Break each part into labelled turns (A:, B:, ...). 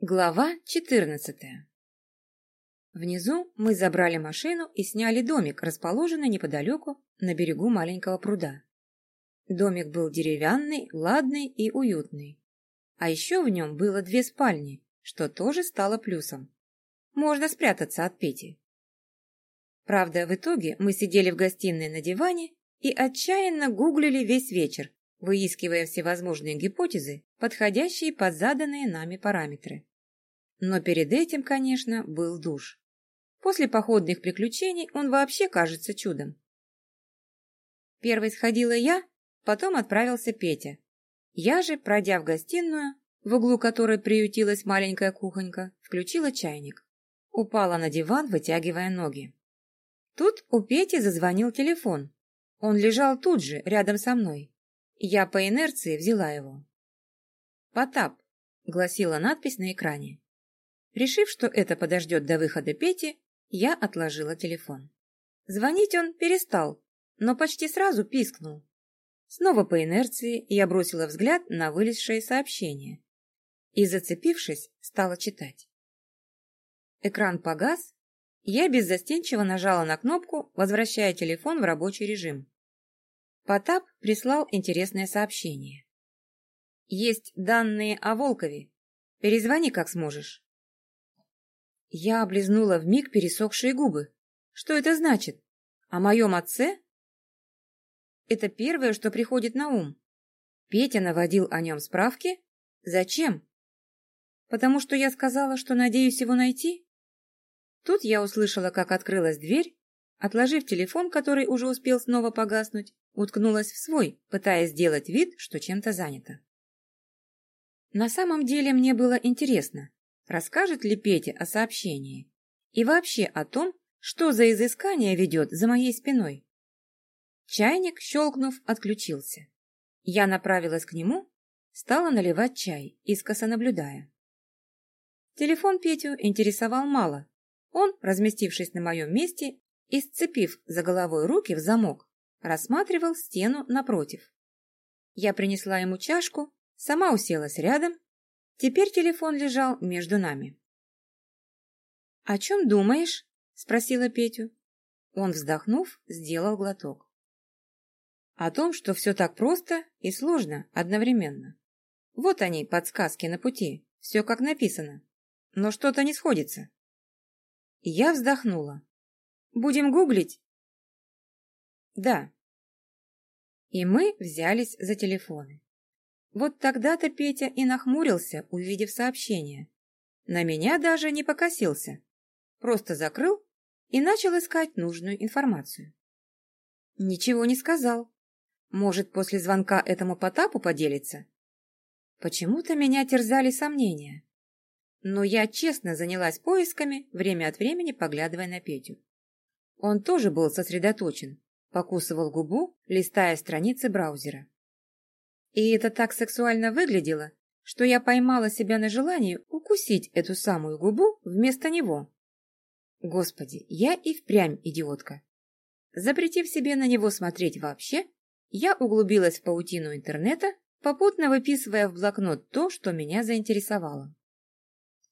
A: Глава 14 Внизу мы забрали машину и сняли домик, расположенный неподалеку на берегу маленького пруда. Домик был деревянный, ладный и уютный. А еще в нем было две спальни, что тоже стало плюсом. Можно спрятаться от Пети. Правда, в итоге мы сидели в гостиной на диване и отчаянно гуглили весь вечер, выискивая всевозможные гипотезы, подходящие под заданные нами параметры. Но перед этим, конечно, был душ. После походных приключений он вообще кажется чудом. Первой сходила я, потом отправился Петя. Я же, пройдя в гостиную, в углу которой приютилась маленькая кухонька, включила чайник. Упала на диван, вытягивая ноги. Тут у Пети зазвонил телефон. Он лежал тут же, рядом со мной. Я по инерции взяла его. «Потап», — гласила надпись на экране. Решив, что это подождет до выхода Пети, я отложила телефон. Звонить он перестал, но почти сразу пискнул. Снова по инерции я бросила взгляд на вылезшее сообщение и, зацепившись, стала читать. Экран погас, я беззастенчиво нажала на кнопку, возвращая телефон в рабочий режим. Потап прислал интересное сообщение. «Есть данные о Волкове. Перезвони, как сможешь». Я облизнула вмиг пересохшие губы. Что это значит? О моем отце? Это первое, что приходит на ум. Петя наводил о нем справки? Зачем? Потому что я сказала, что надеюсь его найти? Тут я услышала, как открылась дверь, отложив телефон, который уже успел снова погаснуть, уткнулась в свой, пытаясь сделать вид, что чем-то занята. На самом деле мне было интересно, расскажет ли Петя о сообщении и вообще о том, что за изыскание ведет за моей спиной. Чайник, щелкнув, отключился. Я направилась к нему, стала наливать чай, искоса наблюдая. Телефон Петю интересовал мало. Он, разместившись на моем месте и сцепив за головой руки в замок, рассматривал стену напротив. Я принесла ему чашку, сама уселась рядом. Теперь телефон лежал между нами. «О чем думаешь?» — спросила Петю. Он, вздохнув, сделал глоток. «О том, что все так просто и сложно одновременно. Вот они, подсказки на пути, все как написано. Но что-то не сходится». Я вздохнула. «Будем гуглить?» «Да, и мы взялись за телефоны. Вот тогда-то Петя и нахмурился, увидев сообщение. На меня даже не покосился. Просто закрыл и начал искать нужную информацию. Ничего не сказал. Может, после звонка этому Потапу поделиться? Почему-то меня терзали сомнения. Но я честно занялась поисками, время от времени поглядывая на Петю. Он тоже был сосредоточен, покусывал губу, листая страницы браузера. И это так сексуально выглядело, что я поймала себя на желании укусить эту самую губу вместо него. Господи, я и впрямь идиотка. Запретив себе на него смотреть вообще, я углубилась в паутину интернета, попутно выписывая в блокнот то, что меня заинтересовало.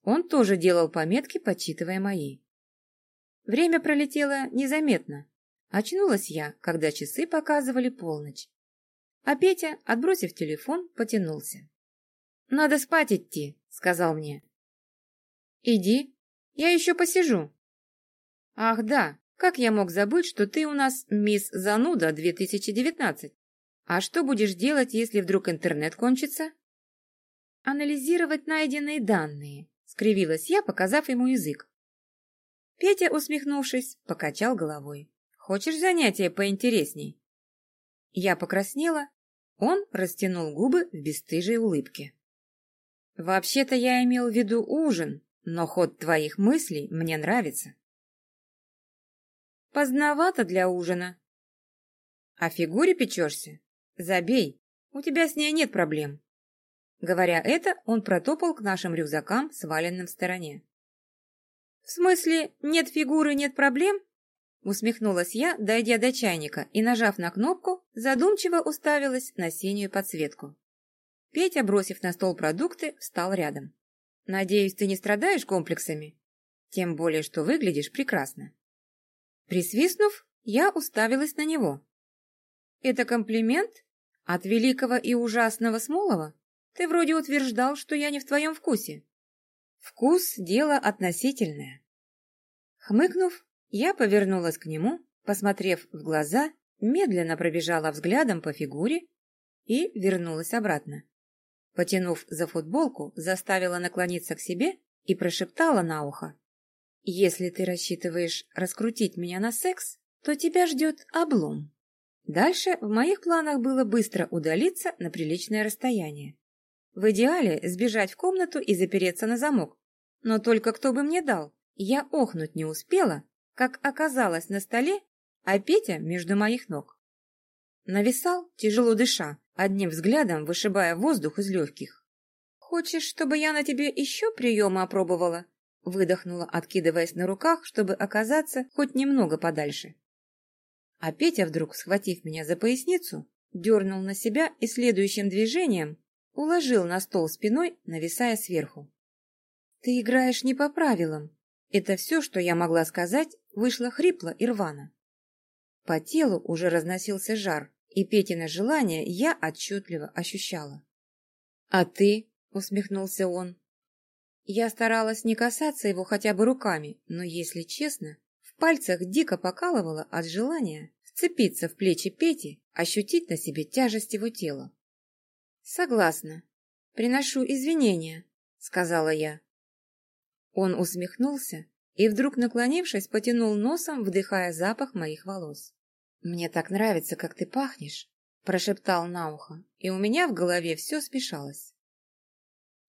A: Он тоже делал пометки, подсчитывая мои. Время пролетело незаметно, Очнулась я, когда часы показывали полночь. А Петя, отбросив телефон, потянулся. «Надо спать идти», — сказал мне. «Иди, я еще посижу». «Ах да, как я мог забыть, что ты у нас мисс Зануда 2019? А что будешь делать, если вдруг интернет кончится?» «Анализировать найденные данные», — скривилась я, показав ему язык. Петя, усмехнувшись, покачал головой. Хочешь занятие поинтересней?» Я покраснела, он растянул губы в бесстыжей улыбке. «Вообще-то я имел в виду ужин, но ход твоих мыслей мне нравится». «Поздновато для ужина». «О фигуре печешься? Забей, у тебя с ней нет проблем». Говоря это, он протопал к нашим рюкзакам, сваленным в стороне. «В смысле, нет фигуры, нет проблем?» Усмехнулась я, дойдя до чайника и, нажав на кнопку, задумчиво уставилась на синюю подсветку. Петя, бросив на стол продукты, встал рядом. Надеюсь, ты не страдаешь комплексами? Тем более, что выглядишь прекрасно. Присвистнув, я уставилась на него. Это комплимент? От великого и ужасного Смолова? Ты вроде утверждал, что я не в твоем вкусе. Вкус – дело относительное. Хмыкнув, я повернулась к нему, посмотрев в глаза, медленно пробежала взглядом по фигуре и вернулась обратно. Потянув за футболку, заставила наклониться к себе и прошептала на ухо. «Если ты рассчитываешь раскрутить меня на секс, то тебя ждет облом». Дальше в моих планах было быстро удалиться на приличное расстояние. В идеале сбежать в комнату и запереться на замок. Но только кто бы мне дал, я охнуть не успела, как оказалась на столе, а Петя между моих ног. Нависал, тяжело дыша, одним взглядом вышибая воздух из легких. «Хочешь, чтобы я на тебе еще приемы опробовала?» Выдохнула, откидываясь на руках, чтобы оказаться хоть немного подальше. А Петя вдруг, схватив меня за поясницу, дернул на себя и следующим движением уложил на стол спиной, нависая сверху. «Ты играешь не по правилам». Это все, что я могла сказать, вышло хрипло и рвано. По телу уже разносился жар, и Петина желание я отчетливо ощущала. «А ты?» — усмехнулся он. Я старалась не касаться его хотя бы руками, но, если честно, в пальцах дико покалывало от желания вцепиться в плечи Пети, ощутить на себе тяжесть его тела. «Согласна. Приношу извинения», — сказала я. Он усмехнулся и, вдруг наклонившись, потянул носом, вдыхая запах моих волос. «Мне так нравится, как ты пахнешь», — прошептал на ухо, и у меня в голове все смешалось.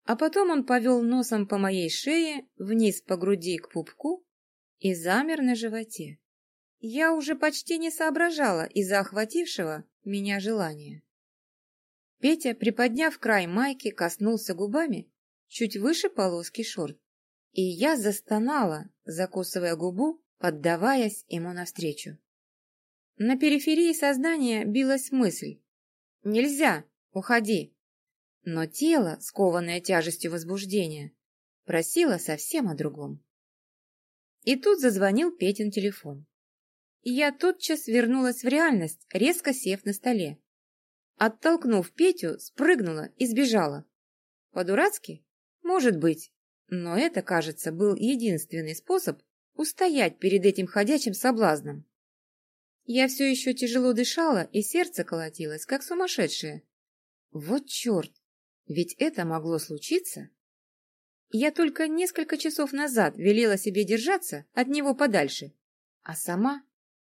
A: А потом он повел носом по моей шее, вниз по груди к пупку и замер на животе. Я уже почти не соображала из-за охватившего меня желания. Петя, приподняв край майки, коснулся губами чуть выше полоски шорт. И я застонала, закусывая губу, поддаваясь ему навстречу. На периферии сознания билась мысль. «Нельзя! Уходи!» Но тело, скованное тяжестью возбуждения, просило совсем о другом. И тут зазвонил Петин телефон. Я тотчас вернулась в реальность, резко сев на столе. Оттолкнув Петю, спрыгнула и сбежала. По-дурацки? Может быть. Но это, кажется, был единственный способ устоять перед этим ходячим соблазном. Я все еще тяжело дышала, и сердце колотилось, как сумасшедшее. Вот черт! Ведь это могло случиться. Я только несколько часов назад велела себе держаться от него подальше, а сама...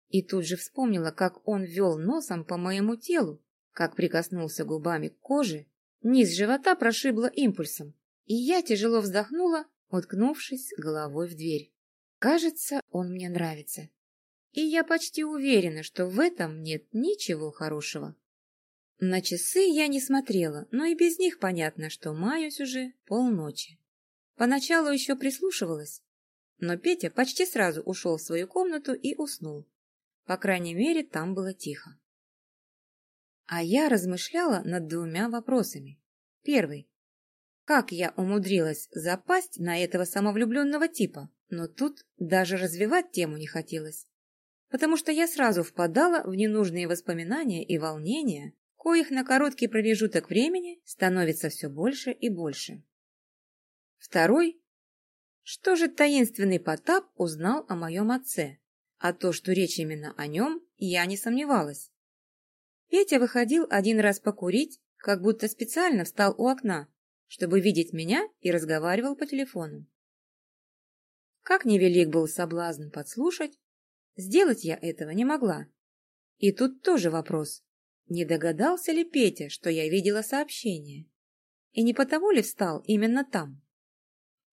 A: И тут же вспомнила, как он вел носом по моему телу, как прикоснулся губами к коже, низ живота прошибло импульсом, и я тяжело вздохнула, уткнувшись головой в дверь. Кажется, он мне нравится. И я почти уверена, что в этом нет ничего хорошего. На часы я не смотрела, но и без них понятно, что маюсь уже полночи. Поначалу еще прислушивалась, но Петя почти сразу ушел в свою комнату и уснул. По крайней мере, там было тихо. А я размышляла над двумя вопросами. Первый. Как я умудрилась запасть на этого самовлюбленного типа? Но тут даже развивать тему не хотелось. Потому что я сразу впадала в ненужные воспоминания и волнения, коих на короткий промежуток времени становится все больше и больше. Второй. Что же таинственный Потап узнал о моем отце? А то, что речь именно о нем, я не сомневалась. Петя выходил один раз покурить, как будто специально встал у окна, чтобы видеть меня и разговаривал по телефону. Как невелик был соблазн подслушать, сделать я этого не могла. И тут тоже вопрос, не догадался ли Петя, что я видела сообщение? И не потому ли встал именно там?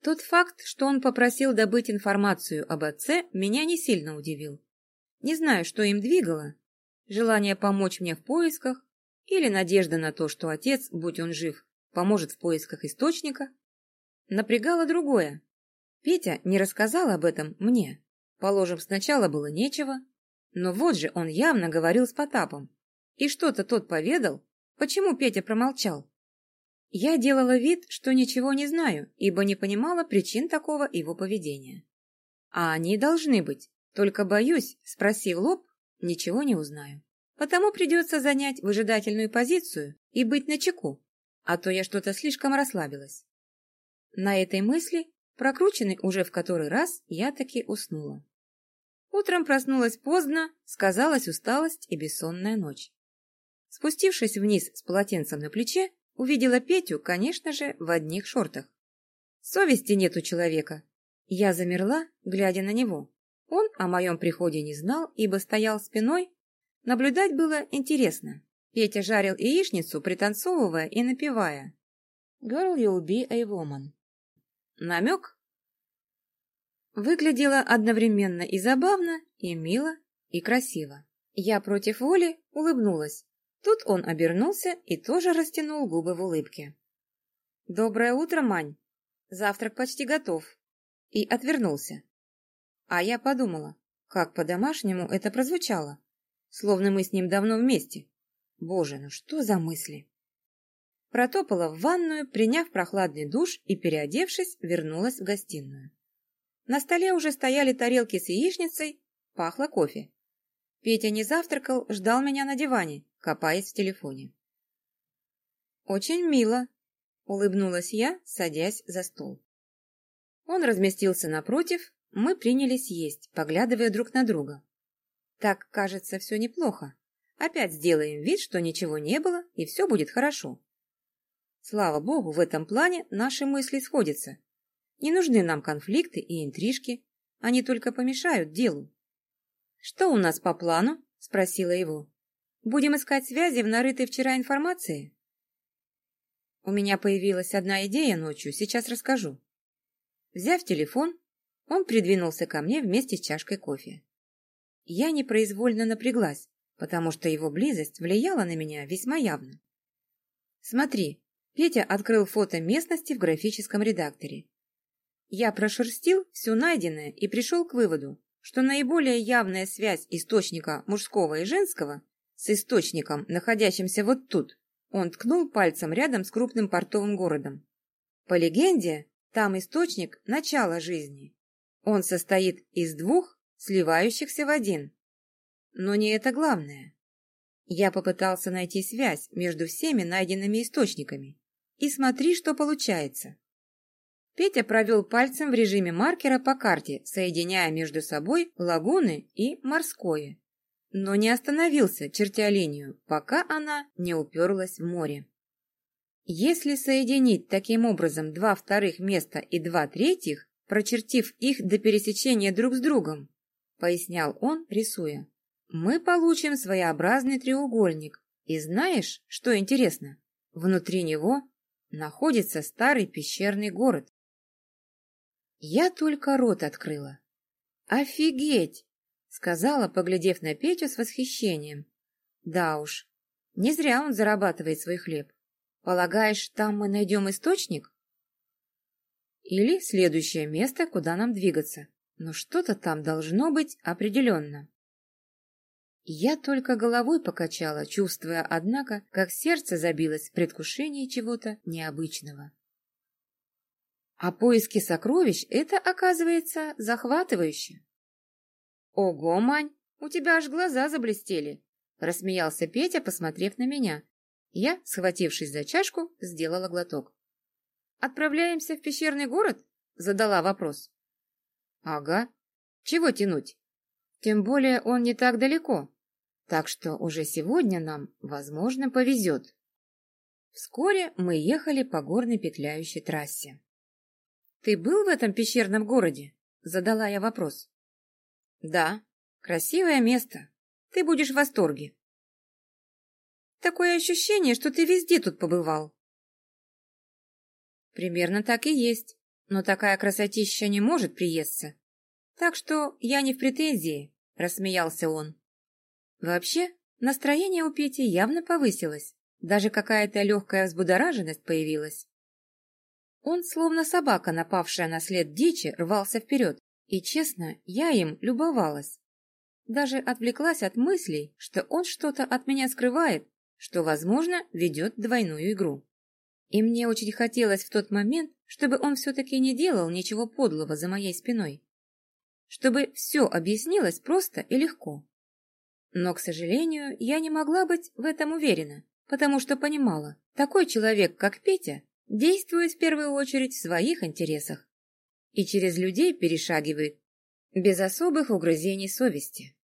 A: Тот факт, что он попросил добыть информацию об отце, меня не сильно удивил. Не знаю, что им двигало, желание помочь мне в поисках или надежда на то, что отец, будь он жив, поможет в поисках источника. Напрягало другое. Петя не рассказал об этом мне. Положим, сначала было нечего, но вот же он явно говорил с Потапом. И что-то тот поведал. Почему Петя промолчал? Я делала вид, что ничего не знаю, ибо не понимала причин такого его поведения. А они должны быть, только боюсь, спросив лоб, ничего не узнаю. Потому придется занять выжидательную позицию и быть начеку, а то я что-то слишком расслабилась. На этой мысли, прокрученной уже в который раз, я таки уснула. Утром проснулась поздно, сказалась усталость и бессонная ночь. Спустившись вниз с полотенцем на плече, увидела Петю, конечно же, в одних шортах. Совести нет у человека. Я замерла, глядя на него. Он о моем приходе не знал, ибо стоял спиной. Наблюдать было интересно. Петя жарил яичницу, пританцовывая и напевая. «Girl, you'll be a woman». Намек? Выглядело одновременно и забавно, и мило, и красиво. Я против воли улыбнулась. Тут он обернулся и тоже растянул губы в улыбке. «Доброе утро, Мань! Завтрак почти готов!» И отвернулся. А я подумала, как по-домашнему это прозвучало, словно мы с ним давно вместе. Боже, ну что за мысли? Протопала в ванную, приняв прохладный душ и, переодевшись, вернулась в гостиную. На столе уже стояли тарелки с яичницей, пахло кофе. Петя не завтракал, ждал меня на диване, копаясь в телефоне. «Очень мило», — улыбнулась я, садясь за стол. Он разместился напротив, мы принялись есть, поглядывая друг на друга. Так, кажется, все неплохо. Опять сделаем вид, что ничего не было, и все будет хорошо. Слава богу, в этом плане наши мысли сходятся. Не нужны нам конфликты и интрижки, они только помешают делу. «Что у нас по плану?» – спросила его. «Будем искать связи в нарытой вчера информации?» У меня появилась одна идея ночью, сейчас расскажу. Взяв телефон, он придвинулся ко мне вместе с чашкой кофе. Я непроизвольно напряглась, потому что его близость влияла на меня весьма явно. «Смотри, Петя открыл фото местности в графическом редакторе. Я прошерстил все найденное и пришел к выводу, что наиболее явная связь источника мужского и женского с источником, находящимся вот тут, он ткнул пальцем рядом с крупным портовым городом. По легенде, там источник – начало жизни. Он состоит из двух, сливающихся в один. Но не это главное. Я попытался найти связь между всеми найденными источниками и смотри, что получается. Петя провел пальцем в режиме маркера по карте, соединяя между собой лагуны и морское. Но не остановился, чертя линию, пока она не уперлась в море. Если соединить таким образом два вторых места и два третьих, прочертив их до пересечения друг с другом, пояснял он, рисуя, мы получим своеобразный треугольник. И знаешь, что интересно? Внутри него находится старый пещерный город. Я только рот открыла. «Офигеть!» — сказала, поглядев на Петю с восхищением. «Да уж, не зря он зарабатывает свой хлеб. Полагаешь, там мы найдем источник?» «Или следующее место, куда нам двигаться. Но что-то там должно быть определенно». Я только головой покачала, чувствуя, однако, как сердце забилось в предвкушении чего-то необычного. А поиски сокровищ — это, оказывается, захватывающе. «Ого, Мань, у тебя аж глаза заблестели!» — рассмеялся Петя, посмотрев на меня. Я, схватившись за чашку, сделала глоток. «Отправляемся в пещерный город?» — задала вопрос. «Ага. Чего тянуть? Тем более он не так далеко. Так что уже сегодня нам, возможно, повезет. Вскоре мы ехали по горной петляющей трассе. «Ты был в этом пещерном городе?» — задала я вопрос. «Да, красивое место. Ты будешь в восторге». «Такое ощущение, что ты везде тут побывал». «Примерно так и есть, но такая красотища не может приесться. Так что я не в претензии», — рассмеялся он. Вообще, настроение у Пети явно повысилось, даже какая-то легкая взбудораженность появилась. Он, словно собака, напавшая на след дичи, рвался вперед, и, честно, я им любовалась. Даже отвлеклась от мыслей, что он что-то от меня скрывает, что, возможно, ведет двойную игру. И мне очень хотелось в тот момент, чтобы он все-таки не делал ничего подлого за моей спиной. Чтобы все объяснилось просто и легко. Но, к сожалению, я не могла быть в этом уверена, потому что понимала, такой человек, как Петя, действует в первую очередь в своих интересах и через людей перешагивает без особых угрызений совести.